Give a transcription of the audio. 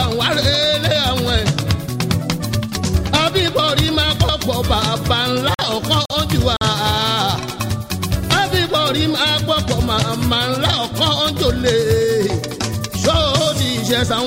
àwọn arére àwọn ẹ̀. abíbọ̀rí máa kọ́kọ́ bàbá ńlá ọ̀kan ojú wa. abíbọ̀rí máa kọ́kọ́ màmá ńlá ọ̀kan ojòlè. sọ́ọ́ di ìṣẹ̀sán